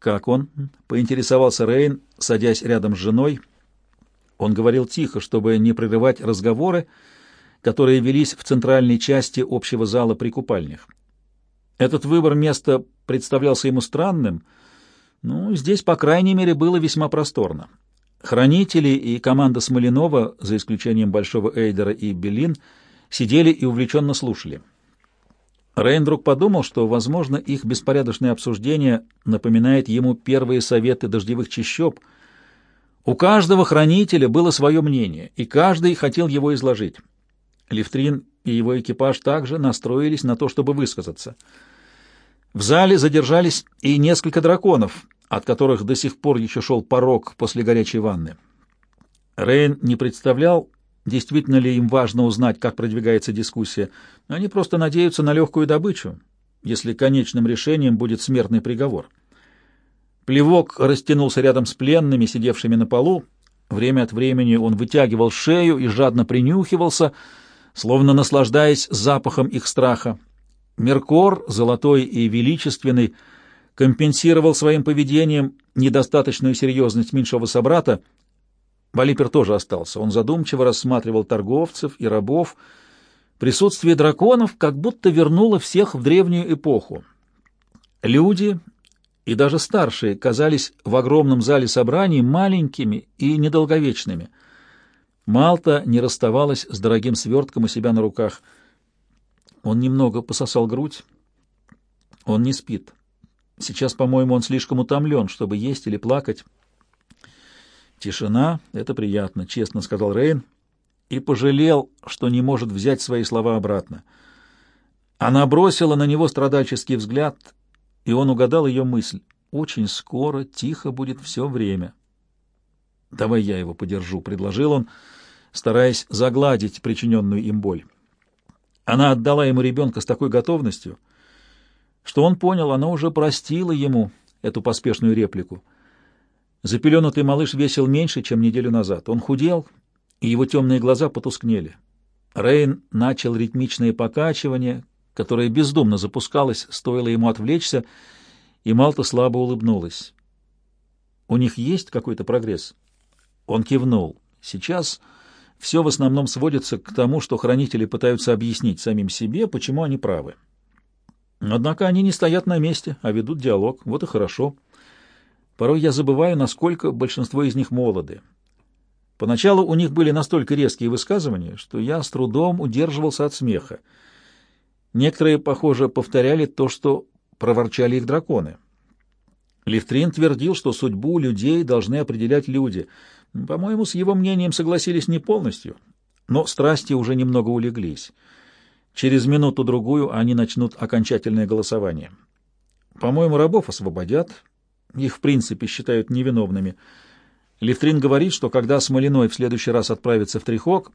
«Как он?» — поинтересовался Рейн, садясь рядом с женой. Он говорил тихо, чтобы не прерывать разговоры, которые велись в центральной части общего зала при купальнях. Этот выбор места представлялся ему странным, но здесь, по крайней мере, было весьма просторно. Хранители и команда Смоленова, за исключением Большого Эйдера и Белин, сидели и увлеченно слушали. Рейн вдруг подумал, что, возможно, их беспорядочное обсуждение напоминает ему первые советы дождевых чащоб. У каждого хранителя было свое мнение, и каждый хотел его изложить. Левтрин и его экипаж также настроились на то, чтобы высказаться. В зале задержались и несколько драконов, от которых до сих пор еще шел порог после горячей ванны. Рейн не представлял, действительно ли им важно узнать, как продвигается дискуссия. Они просто надеются на легкую добычу, если конечным решением будет смертный приговор. Плевок растянулся рядом с пленными, сидевшими на полу. Время от времени он вытягивал шею и жадно принюхивался, словно наслаждаясь запахом их страха. Меркор, золотой и величественный, компенсировал своим поведением недостаточную серьезность меньшого собрата. Валипер тоже остался. Он задумчиво рассматривал торговцев и рабов. Присутствие драконов как будто вернуло всех в древнюю эпоху. Люди и даже старшие казались в огромном зале собраний маленькими и недолговечными. Малта не расставалась с дорогим свертком у себя на руках. Он немного пососал грудь. Он не спит. Сейчас, по-моему, он слишком утомлен, чтобы есть или плакать. «Тишина — это приятно», — честно сказал Рейн, и пожалел, что не может взять свои слова обратно. Она бросила на него страдальческий взгляд, и он угадал ее мысль. «Очень скоро, тихо будет все время». «Давай я его подержу», — предложил он, стараясь загладить причиненную им боль. Она отдала ему ребенка с такой готовностью — что он понял, она уже простила ему эту поспешную реплику. Запеленутый малыш весил меньше, чем неделю назад. Он худел, и его темные глаза потускнели. Рейн начал ритмичное покачивание, которое бездумно запускалось, стоило ему отвлечься, и Малта слабо улыбнулась. «У них есть какой-то прогресс?» Он кивнул. «Сейчас все в основном сводится к тому, что хранители пытаются объяснить самим себе, почему они правы». Однако они не стоят на месте, а ведут диалог. Вот и хорошо. Порой я забываю, насколько большинство из них молоды. Поначалу у них были настолько резкие высказывания, что я с трудом удерживался от смеха. Некоторые, похоже, повторяли то, что проворчали их драконы. Лифтрин твердил, что судьбу людей должны определять люди. По-моему, с его мнением согласились не полностью, но страсти уже немного улеглись. Через минуту-другую они начнут окончательное голосование. По-моему, рабов освободят. Их, в принципе, считают невиновными. Левтрин говорит, что когда Смолиной в следующий раз отправится в Трихок,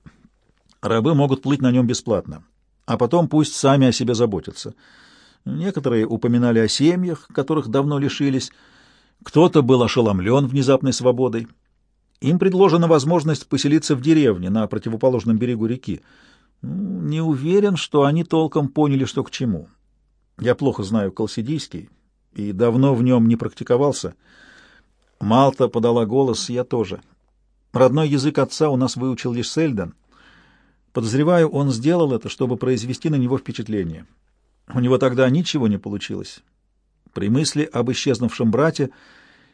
рабы могут плыть на нем бесплатно. А потом пусть сами о себе заботятся. Некоторые упоминали о семьях, которых давно лишились. Кто-то был ошеломлен внезапной свободой. Им предложена возможность поселиться в деревне на противоположном берегу реки. Не уверен, что они толком поняли, что к чему. Я плохо знаю колсидийский и давно в нем не практиковался. Малта подала голос, я тоже. Родной язык отца у нас выучил лишь Сельден. Подозреваю, он сделал это, чтобы произвести на него впечатление. У него тогда ничего не получилось. При мысли об исчезнувшем брате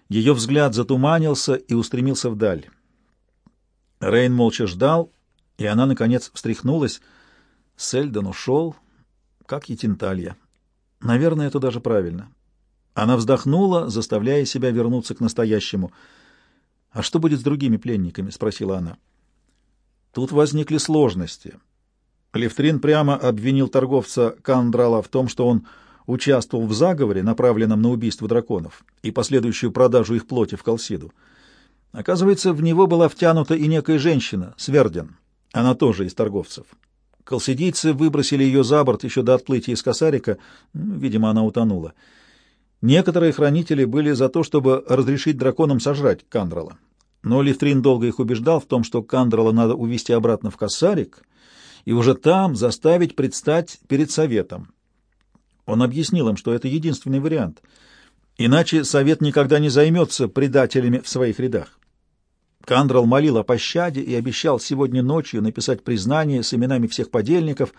ее взгляд затуманился и устремился вдаль. Рейн молча ждал, и она, наконец, встряхнулась. Сельдон ушел, как и Тинталья. Наверное, это даже правильно. Она вздохнула, заставляя себя вернуться к настоящему. «А что будет с другими пленниками?» — спросила она. Тут возникли сложности. Левтрин прямо обвинил торговца Кандрала в том, что он участвовал в заговоре, направленном на убийство драконов и последующую продажу их плоти в Колсиду. Оказывается, в него была втянута и некая женщина, Сверден, она тоже из торговцев. Колсидийцы выбросили ее за борт еще до отплытия из Косарика. Видимо, она утонула. Некоторые хранители были за то, чтобы разрешить драконам сожрать Кандрала. Но Лифтрин долго их убеждал в том, что Кандрала надо увести обратно в Косарик и уже там заставить предстать перед советом. Он объяснил им, что это единственный вариант. Иначе совет никогда не займется предателями в своих рядах. Кандрал молил о пощаде и обещал сегодня ночью написать признание с именами всех подельников,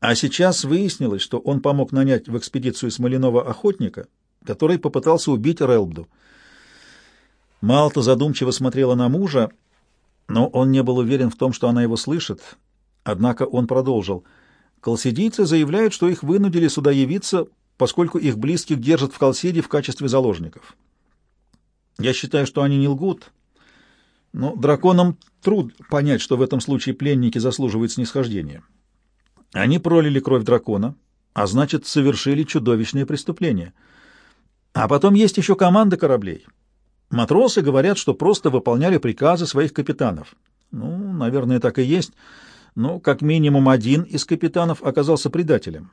а сейчас выяснилось, что он помог нанять в экспедицию Смоленова охотника, который попытался убить Релбду. Малта задумчиво смотрела на мужа, но он не был уверен в том, что она его слышит. Однако он продолжил. Колсидийцы заявляют, что их вынудили сюда явиться, поскольку их близких держат в Колсиде в качестве заложников. Я считаю, что они не лгут, но драконам труд понять, что в этом случае пленники заслуживают снисхождения. Они пролили кровь дракона, а значит, совершили чудовищное преступление. А потом есть еще команда кораблей. Матросы говорят, что просто выполняли приказы своих капитанов. Ну, наверное, так и есть, но как минимум один из капитанов оказался предателем.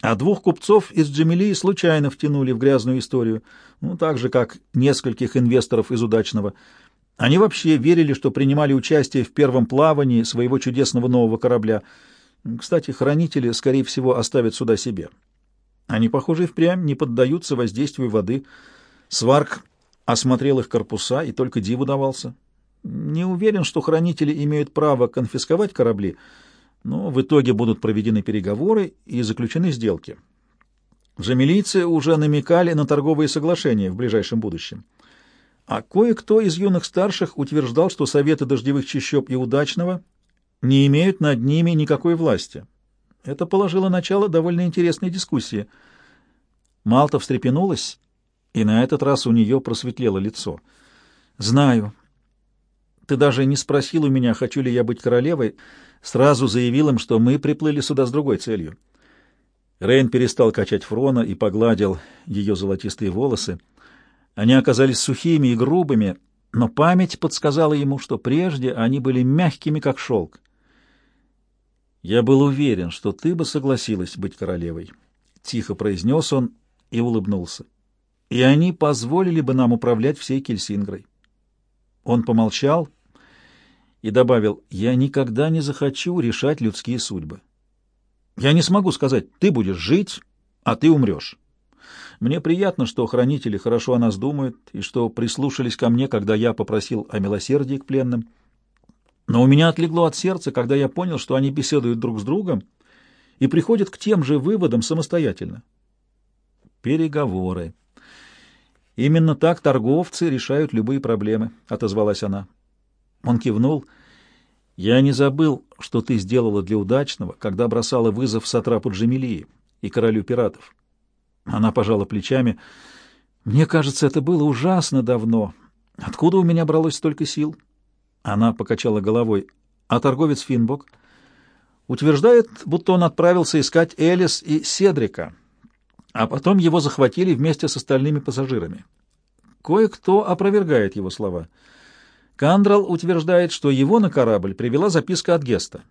А двух купцов из Джамилии случайно втянули в грязную историю, ну, так же, как нескольких инвесторов из удачного – они вообще верили, что принимали участие в первом плавании своего чудесного нового корабля. Кстати, хранители, скорее всего, оставят сюда себе. Они, похоже, впрямь не поддаются воздействию воды. Сварк осмотрел их корпуса и только диву давался. Не уверен, что хранители имеют право конфисковать корабли, но в итоге будут проведены переговоры и заключены сделки. Джамилийцы уже намекали на торговые соглашения в ближайшем будущем. А кое-кто из юных старших утверждал, что советы дождевых чащоб и удачного не имеют над ними никакой власти. Это положило начало довольно интересной дискуссии. Малта встрепенулась, и на этот раз у нее просветлело лицо. «Знаю. Ты даже не спросил у меня, хочу ли я быть королевой, сразу заявил им, что мы приплыли сюда с другой целью». Рейн перестал качать Фрона и погладил ее золотистые волосы. Они оказались сухими и грубыми, но память подсказала ему, что прежде они были мягкими, как шелк. «Я был уверен, что ты бы согласилась быть королевой», — тихо произнес он и улыбнулся. «И они позволили бы нам управлять всей Кельсингрой». Он помолчал и добавил, «Я никогда не захочу решать людские судьбы. Я не смогу сказать, ты будешь жить, а ты умрешь». Мне приятно, что хранители хорошо о нас думают и что прислушались ко мне, когда я попросил о милосердии к пленным. Но у меня отлегло от сердца, когда я понял, что они беседуют друг с другом и приходят к тем же выводам самостоятельно. Переговоры. Именно так торговцы решают любые проблемы, — отозвалась она. Он кивнул. Я не забыл, что ты сделала для удачного, когда бросала вызов Сатрапу Джамилии и королю пиратов. Она пожала плечами. «Мне кажется, это было ужасно давно. Откуда у меня бралось столько сил?» Она покачала головой. «А торговец Финбок?» Утверждает, будто он отправился искать Элис и Седрика, а потом его захватили вместе с остальными пассажирами. Кое-кто опровергает его слова. Кандрал утверждает, что его на корабль привела записка от Геста.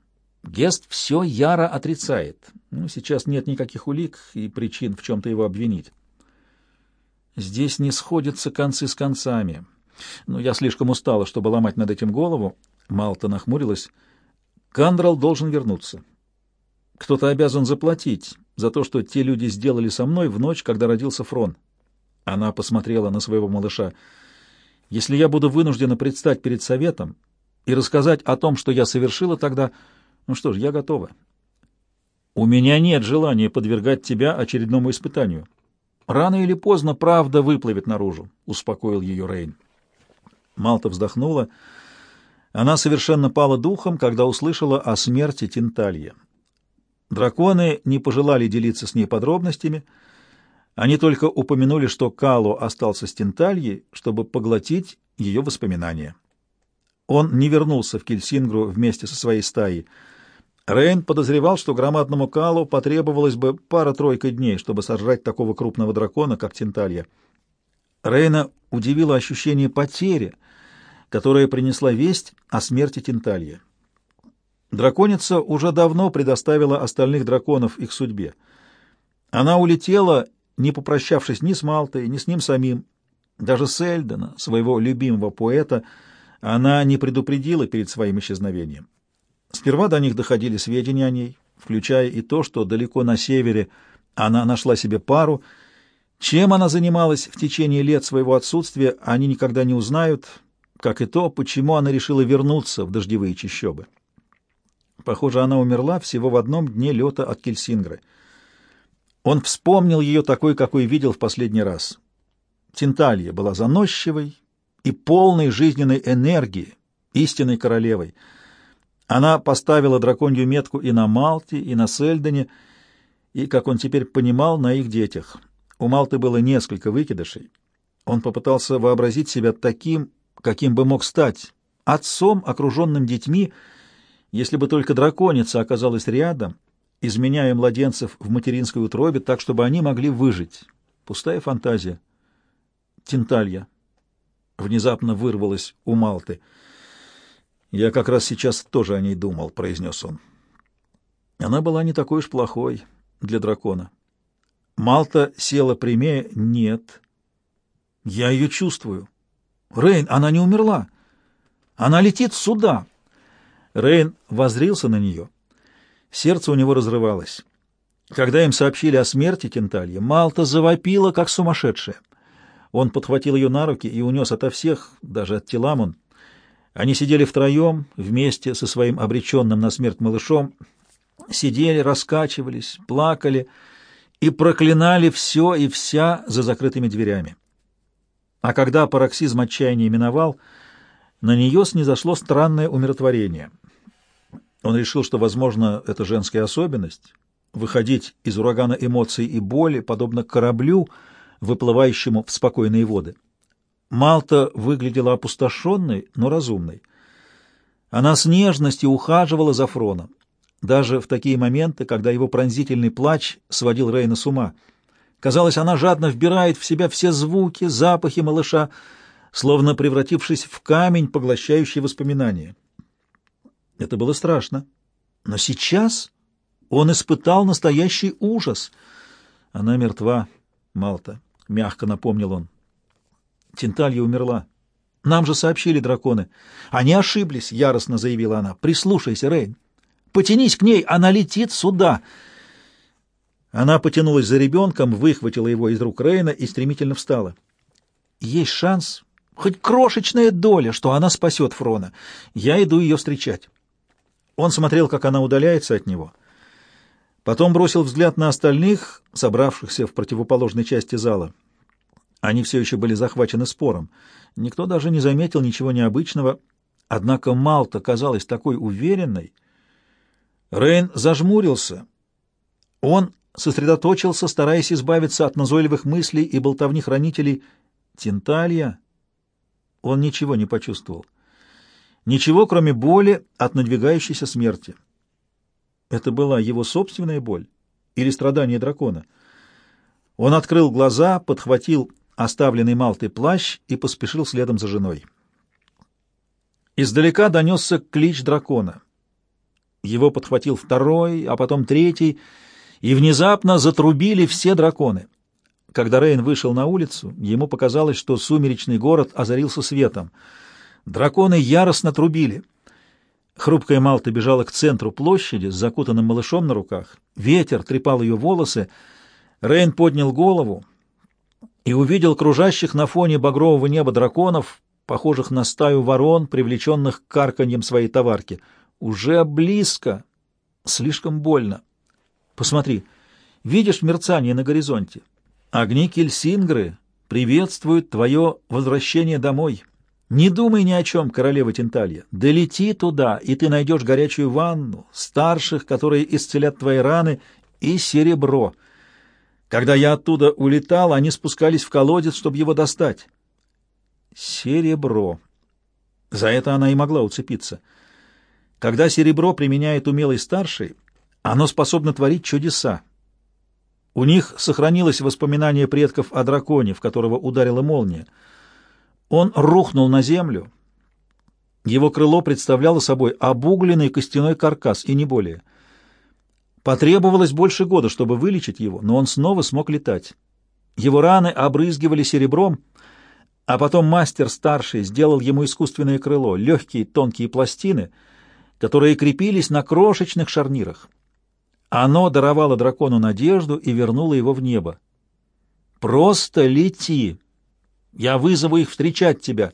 Гест все яро отрицает. Ну, сейчас нет никаких улик и причин в чем-то его обвинить. Здесь не сходятся концы с концами. Но я слишком устала, чтобы ломать над этим голову. Малта нахмурилась. Кандрал должен вернуться. Кто-то обязан заплатить за то, что те люди сделали со мной в ночь, когда родился Фрон. Она посмотрела на своего малыша. Если я буду вынуждена предстать перед советом и рассказать о том, что я совершила тогда, ну что ж, я готова. У меня нет желания подвергать тебя очередному испытанию. Рано или поздно правда выплывет наружу, — успокоил ее Рейн. Малта вздохнула. Она совершенно пала духом, когда услышала о смерти Тинталья. Драконы не пожелали делиться с ней подробностями. Они только упомянули, что Кало остался с Тинтальей, чтобы поглотить ее воспоминания. Он не вернулся в Кельсингру вместе со своей стаей — Рейн подозревал, что громадному Калу потребовалось бы пара-тройка дней, чтобы сожрать такого крупного дракона, как Тенталья. Рейна удивило ощущение потери, которое принесла весть о смерти Тенталья. Драконица уже давно предоставила остальных драконов их судьбе. Она улетела, не попрощавшись ни с Малтой, ни с ним самим. Даже Сельдена, своего любимого поэта, она не предупредила перед своим исчезновением. Сперва до них доходили сведения о ней, включая и то, что далеко на севере она нашла себе пару, Чем она занималась в течение лет своего отсутствия, они никогда не узнают, как и то, почему она решила вернуться в дождевые чащобы. Похоже, она умерла всего в одном дне лета от Кельсингры. Он вспомнил ее такой, какой видел в последний раз. Тинталья была заносчивой и полной жизненной энергии, истинной королевой. Она поставила драконью метку и на Малте, и на Сельдене, и, как он теперь понимал, на их детях. У Малты было несколько выкидышей. Он попытался вообразить себя таким, каким бы мог стать, отцом, окруженным детьми, если бы только драконица оказалась рядом, изменяя младенцев в материнской утробе так, чтобы они могли выжить. Пустая фантазия. Тинталья. Внезапно вырвалась у Малты. «Я как раз сейчас тоже о ней думал», — произнес он. Она была не такой уж плохой для дракона. Малта села прямее. «Нет. Я ее чувствую. Рейн, она не умерла. Она летит сюда». Рейн возрился на нее. Сердце у него разрывалось. Когда им сообщили о смерти Кенталья, Малта завопила, как сумасшедшая. Он подхватил ее на руки и унес ото всех, даже от Теламон. Они сидели втроем, вместе со своим обреченным на смерть малышом, сидели, раскачивались, плакали и проклинали все и вся за закрытыми дверями. А когда пароксизм отчаяния миновал, на нее снизошло странное умиротворение — он решил, что, возможно, это женская особенность — выходить из урагана эмоций и боли, подобно кораблю, выплывающему в спокойные воды. Малта выглядела опустошенной, но разумной. Она с нежностью ухаживала за Фроном, даже в такие моменты, когда его пронзительный плач сводил Рейна с ума. Казалось, она жадно вбирает в себя все звуки, запахи малыша, словно превратившись в камень, поглощающий воспоминания. Это было страшно. Но сейчас он испытал настоящий ужас. Она мертва, Малта, — мягко напомнил он. Тинталья умерла. Нам же сообщили драконы. Они ошиблись, — яростно заявила она. Прислушайся, Рейн. Потянись к ней, она летит сюда. Она потянулась за ребенком, выхватила его из рук Рейна и стремительно встала. Есть шанс, хоть крошечная доля, что она спасет Фрона. Я иду ее встречать. Он смотрел, как она удаляется от него. Потом бросил взгляд на остальных, собравшихся в противоположной части зала. Они все еще были захвачены спором. Никто даже не заметил ничего необычного, однако Малта казалась такой уверенной. Рейн зажмурился. Он сосредоточился, стараясь избавиться от назойливых мыслей и болтовни хранителей. Тинталья? Он ничего не почувствовал. Ничего, кроме боли от надвигающейся смерти. Это была его собственная боль или страдание дракона? Он открыл глаза, подхватил оставленный Малтой плащ и поспешил следом за женой. Издалека донесся клич дракона. Его подхватил второй, а потом третий, и внезапно затрубили все драконы. Когда Рейн вышел на улицу, ему показалось, что сумеречный город озарился светом — Драконы яростно трубили. Хрупкая Малта бежала к центру площади с закутанным малышом на руках. Ветер трепал ее волосы. Рейн поднял голову и увидел кружащих на фоне багрового неба драконов, похожих на стаю ворон, привлеченных карканьем своей товарки. Уже близко. Слишком больно. Посмотри, видишь мерцание на горизонте? Огни Кельсингры приветствуют твое возвращение домой. Не думай ни о чем, королева Тенталья. Долети туда, и ты найдешь горячую ванну, старших, которые исцелят твои раны, и серебро. Когда я оттуда улетал, они спускались в колодец, чтобы его достать. Серебро. За это она и могла уцепиться. Когда серебро применяет умелый старший, оно способно творить чудеса. У них сохранилось воспоминание предков о драконе, в которого ударила молния. Он рухнул на землю. Его крыло представляло собой обугленный костяной каркас, и не более. Потребовалось больше года, чтобы вылечить его, но он снова смог летать. Его раны обрызгивали серебром, а потом мастер старший сделал ему искусственное крыло, легкие тонкие пластины, которые крепились на крошечных шарнирах. Оно даровало дракону надежду и вернуло его в небо. Просто лети. Я вызову их встречать тебя.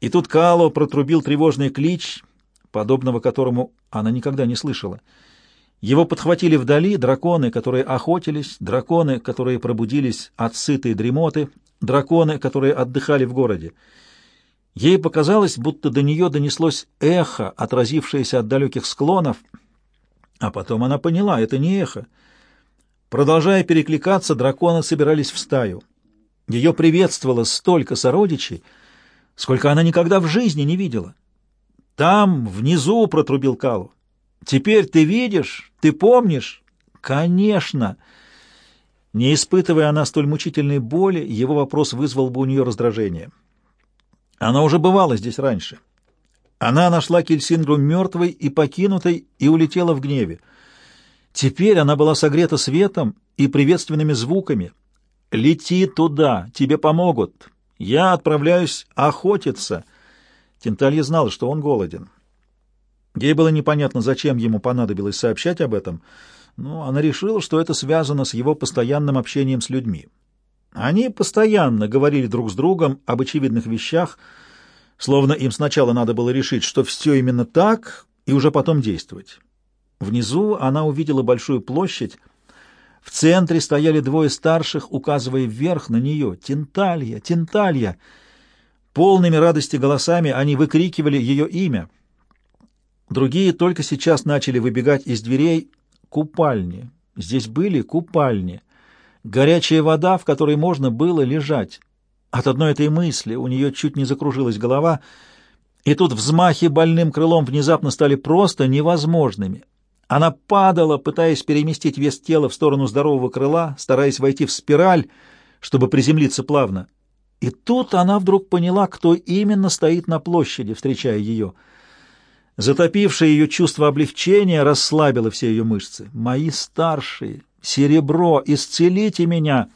И тут Кало протрубил тревожный клич, подобного которому она никогда не слышала. Его подхватили вдали драконы, которые охотились, драконы, которые пробудились от сытой дремоты, драконы, которые отдыхали в городе. Ей показалось, будто до нее донеслось эхо, отразившееся от далеких склонов, а потом она поняла, это не эхо. Продолжая перекликаться, драконы собирались в стаю. Ее приветствовало столько сородичей, сколько она никогда в жизни не видела. «Там, внизу», — протрубил Калу. Теперь ты видишь, ты помнишь? Конечно. Не испытывая она столь мучительной боли, его вопрос вызвал бы у нее раздражение. Она уже бывала здесь раньше. Она нашла Кельсиндру мертвой и покинутой и улетела в гневе. Теперь она была согрета светом и приветственными звуками. «Лети туда, тебе помогут. Я отправляюсь охотиться». Тенталья знала, что он голоден. Ей было непонятно, зачем ему понадобилось сообщать об этом, но она решила, что это связано с его постоянным общением с людьми. Они постоянно говорили друг с другом об очевидных вещах, словно им сначала надо было решить, что все именно так, и уже потом действовать. Внизу она увидела большую площадь. В центре стояли двое старших, указывая вверх на нее. «Тенталья! Тенталья!» Полными радости голосами они выкрикивали ее имя — Другие только сейчас начали выбегать из дверей купальни. Здесь были купальни. Горячая вода, в которой можно было лежать. От одной этой мысли у нее чуть не закружилась голова, и тут взмахи больным крылом внезапно стали просто невозможными. Она падала, пытаясь переместить вес тела в сторону здорового крыла, стараясь войти в спираль, чтобы приземлиться плавно. И тут она вдруг поняла, кто именно стоит на площади, встречая ее — Затопившее ее чувство облегчения расслабило все ее мышцы. «Мои старшие! Серебро! Исцелите меня!»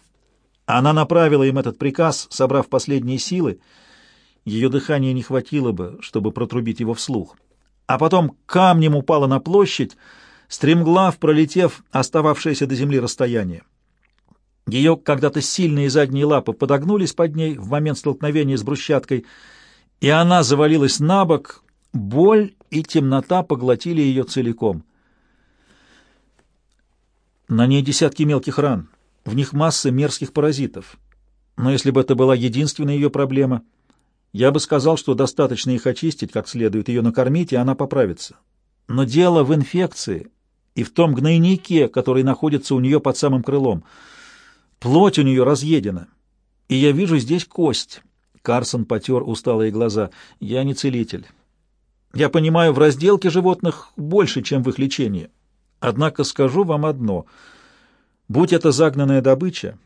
Она направила им этот приказ, собрав последние силы. Ее дыхания не хватило бы, чтобы протрубить его вслух. А потом камнем упала на площадь, стремглав пролетев остававшееся до земли расстояние. Ее когда-то сильные задние лапы подогнулись под ней в момент столкновения с брусчаткой, и она завалилась на бок, Боль и темнота поглотили ее целиком. На ней десятки мелких ран, в них масса мерзких паразитов. Но если бы это была единственная ее проблема, я бы сказал, что достаточно их очистить, как следует, ее накормить, и она поправится. Но дело в инфекции и в том гнойнике, который находится у нее под самым крылом. Плоть у нее разъедена, и я вижу здесь кость. Карсон потер усталые глаза. Я не целитель. Я понимаю в разделке животных больше, чем в их лечении. Однако скажу вам одно. Будь это загнанная добыча,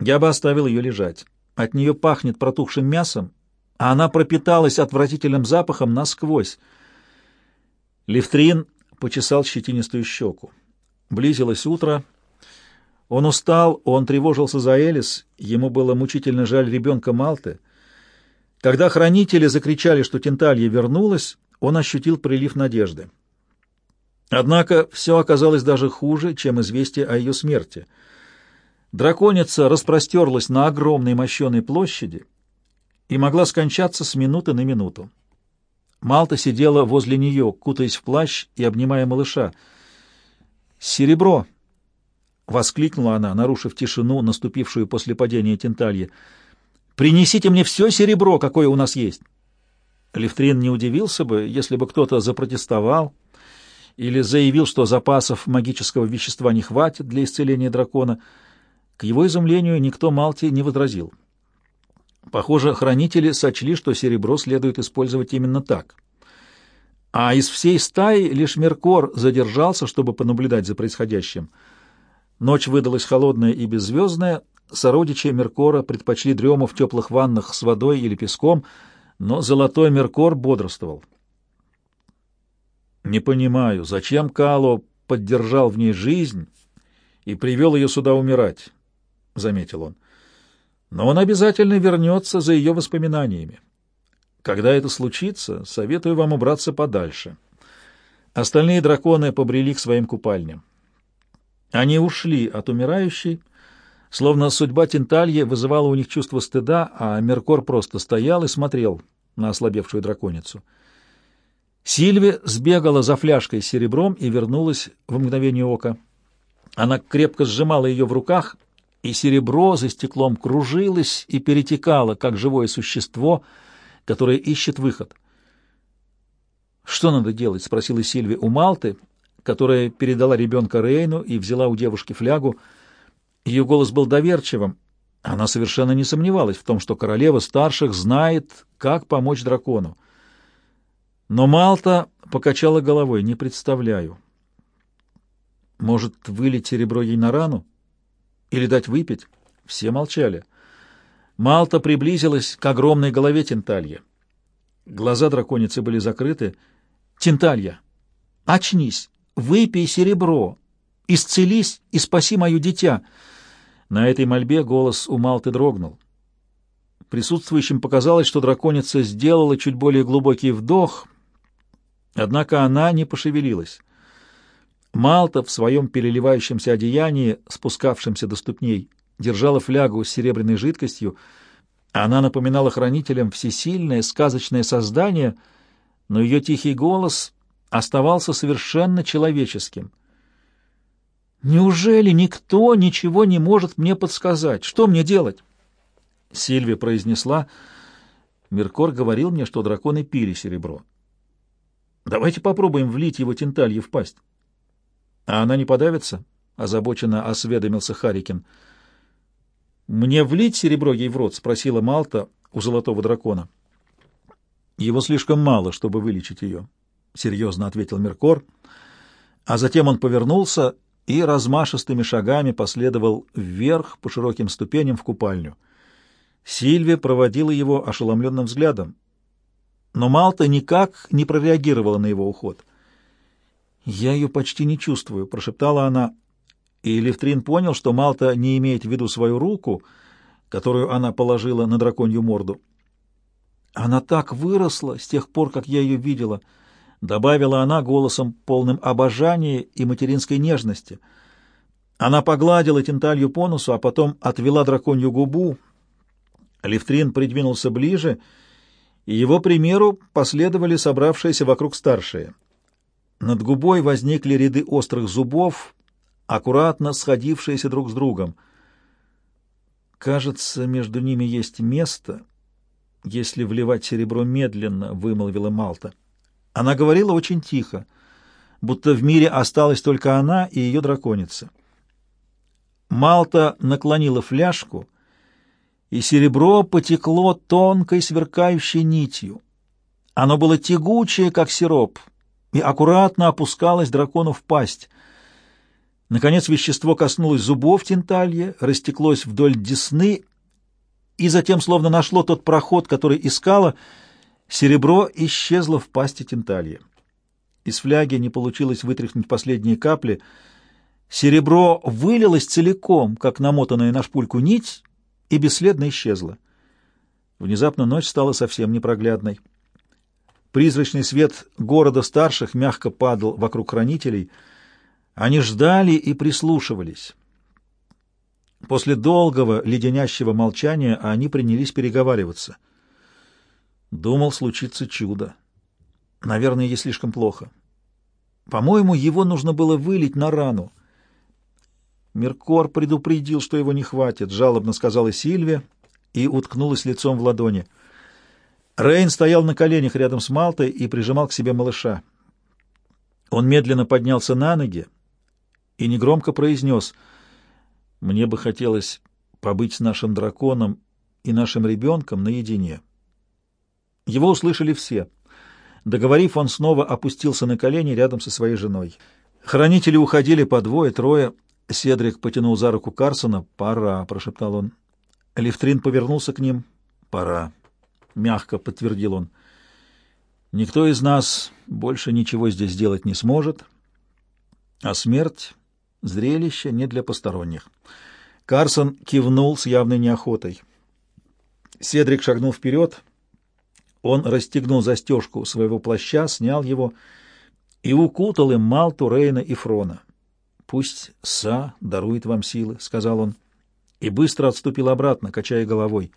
я бы оставил ее лежать. От нее пахнет протухшим мясом, а она пропиталась отвратительным запахом насквозь. Левтрин почесал щетинистую щеку. Близилось утро. Он устал, он тревожился за Элис, ему было мучительно жаль ребенка Малты — когда хранители закричали, что Тенталья вернулась, он ощутил прилив надежды. Однако все оказалось даже хуже, чем известие о ее смерти. Драконица распростерлась на огромной мощеной площади и могла скончаться с минуты на минуту. Малта сидела возле нее, кутаясь в плащ и обнимая малыша. «Серебро!» — воскликнула она, нарушив тишину, наступившую после падения Тентальи — Принесите мне все серебро, какое у нас есть. Левтрин не удивился бы, если бы кто-то запротестовал или заявил, что запасов магического вещества не хватит для исцеления дракона. К его изумлению никто Малти не возразил. Похоже, хранители сочли, что серебро следует использовать именно так. А из всей стаи лишь Меркор задержался, чтобы понаблюдать за происходящим. Ночь выдалась холодная и беззвездная, Сородичи Меркора предпочли дрему в теплых ваннах с водой или песком, но золотой Меркор бодрствовал. «Не понимаю, зачем Кало поддержал в ней жизнь и привел ее сюда умирать?» — заметил он. «Но он обязательно вернется за ее воспоминаниями. Когда это случится, советую вам убраться подальше». Остальные драконы побрели к своим купальням. Они ушли от умирающей, Словно судьба Тентальи вызывала у них чувство стыда, а Меркор просто стоял и смотрел на ослабевшую драконицу. Сильви сбегала за фляжкой с серебром и вернулась в мгновение ока. Она крепко сжимала ее в руках, и серебро за стеклом кружилось и перетекало, как живое существо, которое ищет выход. «Что надо делать?» — спросила Сильви у Малты, которая передала ребенка Рейну и взяла у девушки флягу. Ее голос был доверчивым. Она совершенно не сомневалась в том, что королева старших знает, как помочь дракону. Но Малта покачала головой. «Не представляю. Может, вылить серебро ей на рану? Или дать выпить?» Все молчали. Малта приблизилась к огромной голове Тенталья. Глаза драконицы были закрыты. «Тенталья, очнись, выпей серебро, исцелись и спаси мое дитя!» На этой мольбе голос у Малты дрогнул. Присутствующим показалось, что драконица сделала чуть более глубокий вдох, однако она не пошевелилась. Малта в своем переливающемся одеянии, спускавшемся до ступней, держала флягу с серебряной жидкостью. Она напоминала хранителям всесильное сказочное создание, но ее тихий голос оставался совершенно человеческим. «Неужели никто ничего не может мне подсказать? Что мне делать?» Сильвия произнесла. Меркор говорил мне, что драконы пили серебро. «Давайте попробуем влить его тенталье в пасть». «А она не подавится?» — озабоченно осведомился Харикин. «Мне влить серебро ей в рот?» — спросила Малта у золотого дракона. «Его слишком мало, чтобы вылечить ее», — серьезно ответил Меркор. А затем он повернулся и размашистыми шагами последовал вверх по широким ступеням в купальню. Сильвия проводила его ошеломленным взглядом, но Малта никак не прореагировала на его уход — «Я ее почти не чувствую», — прошептала она, и Левтрин понял, что Малта не имеет в виду свою руку, которую она положила на драконью морду. «Она так выросла с тех пор, как я ее видела», — добавила она голосом, полным обожания и материнской нежности. Она погладила тенталью по носу, а потом отвела драконью губу. Левтрин придвинулся ближе, и его примеру последовали собравшиеся вокруг старшие. Над губой возникли ряды острых зубов, аккуратно сходившиеся друг с другом. «Кажется, между ними есть место, если вливать серебро медленно», — вымолвила Малта. Она говорила очень тихо, будто в мире осталась только она и ее драконица. Малта наклонила фляжку, и серебро потекло тонкой сверкающей нитью. Оно было тягучее, как сироп — и аккуратно опускалось дракону в пасть. Наконец вещество коснулось зубов Тенталья, растеклось вдоль десны и затем словно нашло тот проход, который искало, серебро исчезло в пасти Тенталья. Из фляги не получилось вытряхнуть последние капли. Серебро вылилось целиком, как намотанная на шпульку нить, и бесследно исчезло. Внезапно ночь стала совсем непроглядной. Призрачный свет города старших мягко падал вокруг хранителей. Они ждали и прислушивались. После долгого леденящего молчания они принялись переговариваться. Думал случиться чудо. Наверное, ей слишком плохо. По-моему, его нужно было вылить на рану. Меркор предупредил, что его не хватит, жалобно сказала Сильвия и уткнулась лицом в ладони — Рейн стоял на коленях рядом с Малтой и прижимал к себе малыша. Он медленно поднялся на ноги и негромко произнес «Мне бы хотелось побыть с нашим драконом и нашим ребенком наедине». Его услышали все. Договорив, он снова опустился на колени рядом со своей женой. Хранители уходили по двое-трое. Седрик потянул за руку Карсона. «Пора», — прошептал он. Левтрин повернулся к ним. «Пора». — мягко подтвердил он. «Никто из нас больше ничего здесь сделать не сможет, а смерть — зрелище не для посторонних». Карсон кивнул с явной неохотой. Седрик шагнул вперед. Он расстегнул застежку своего плаща, снял его и укутал им Малту, Рейна и Фрона. «Пусть Са дарует вам силы», — сказал он. и быстро отступил обратно, качая головой.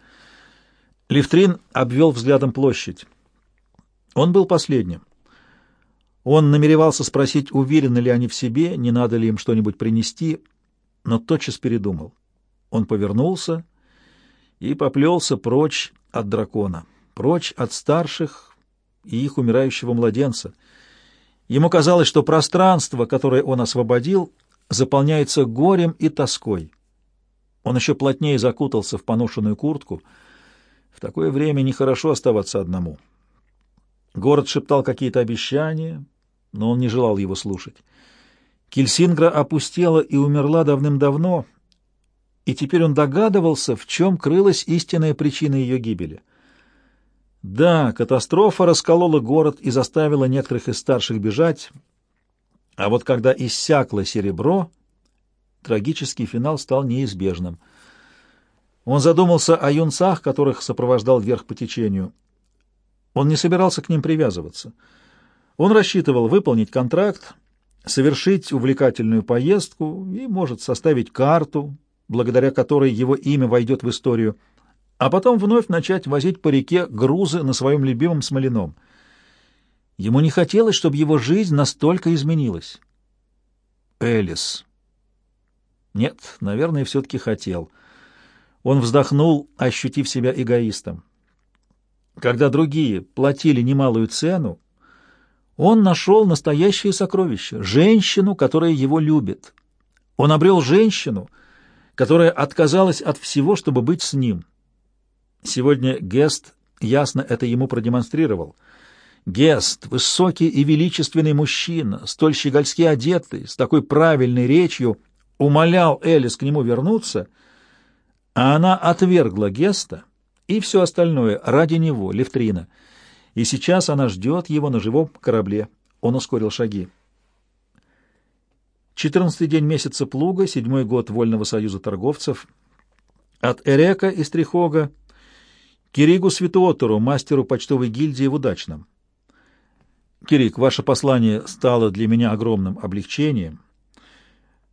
Левтрин обвел взглядом площадь. Он был последним. Он намеревался спросить, уверены ли они в себе, не надо ли им что-нибудь принести, но тотчас передумал. Он повернулся и поплелся прочь от дракона, прочь от старших и их умирающего младенца. Ему казалось, что пространство, которое он освободил, заполняется горем и тоской. Он еще плотнее закутался в поношенную куртку. В такое время нехорошо оставаться одному. Город шептал какие-то обещания, но он не желал его слушать. Кельсингра опустела и умерла давным-давно, и теперь он догадывался, в чем крылась истинная причина ее гибели. Да, катастрофа расколола город и заставила некоторых из старших бежать, а вот когда иссякло серебро, трагический финал стал неизбежным. Он задумался о юнцах, которых сопровождал вверх по течению. Он не собирался к ним привязываться. Он рассчитывал выполнить контракт, совершить увлекательную поездку и, может, составить карту, благодаря которой его имя войдет в историю, а потом вновь начать возить по реке грузы на своем любимом смоляном. Ему не хотелось, чтобы его жизнь настолько изменилась. Элис. Нет, наверное, все-таки хотел. Он вздохнул, ощутив себя эгоистом. Когда другие платили немалую цену, он нашел настоящее сокровище — женщину, которая его любит. Он обрел женщину, которая отказалась от всего, чтобы быть с ним. Сегодня Гест ясно это ему продемонстрировал. Гест, высокий и величественный мужчина, столь щегольски одетый, с такой правильной речью, умолял Элис к нему вернуться, а она отвергла Геста и все остальное ради него, Левтрина — и сейчас она ждет его на живом корабле. Он ускорил шаги. Четырнадцатый день месяца Плуга, седьмой год Вольного союза торговцев. От Эрека из Трихога Киригу Светуотору, мастеру почтовой гильдии в Удачном. Кирик, ваше послание стало для меня огромным облегчением.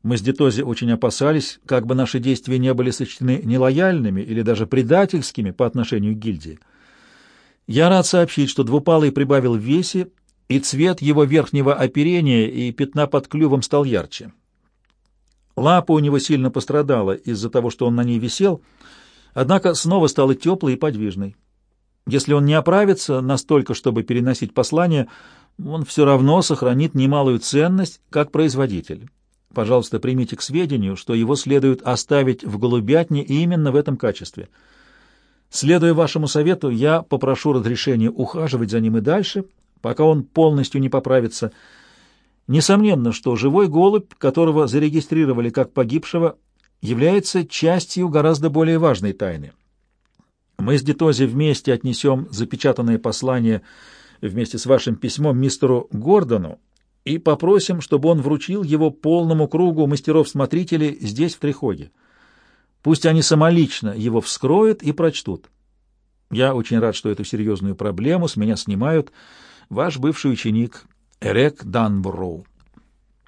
Мы с Детози очень опасались, как бы наши действия не были сочтены нелояльными или даже предательскими по отношению к гильдии. Я рад сообщить, что Двупалый прибавил в весе, и цвет его верхнего оперения и пятна под клювом стал ярче. Лапа у него сильно пострадала из-за того, что он на ней висел, однако снова стала теплой и подвижной. Если он не оправится настолько, чтобы переносить послание, он все равно сохранит немалую ценность как производитель. Пожалуйста, примите к сведению, что его следует оставить в голубятне именно в этом качестве — Следуя вашему совету, я попрошу разрешения ухаживать за ним и дальше, пока он полностью не поправится. Несомненно, что живой голубь, которого зарегистрировали как погибшего, является частью гораздо более важной тайны. Мы с Детози вместе отнесем запечатанное послание вместе с вашим письмом мистеру Гордону и попросим, чтобы он вручил его полному кругу мастеров-смотрителей здесь, в Трихоге. Пусть они самолично его вскроют и прочтут. Я очень рад, что эту серьезную проблему с меня снимают ваш бывший ученик Эрек Данброу.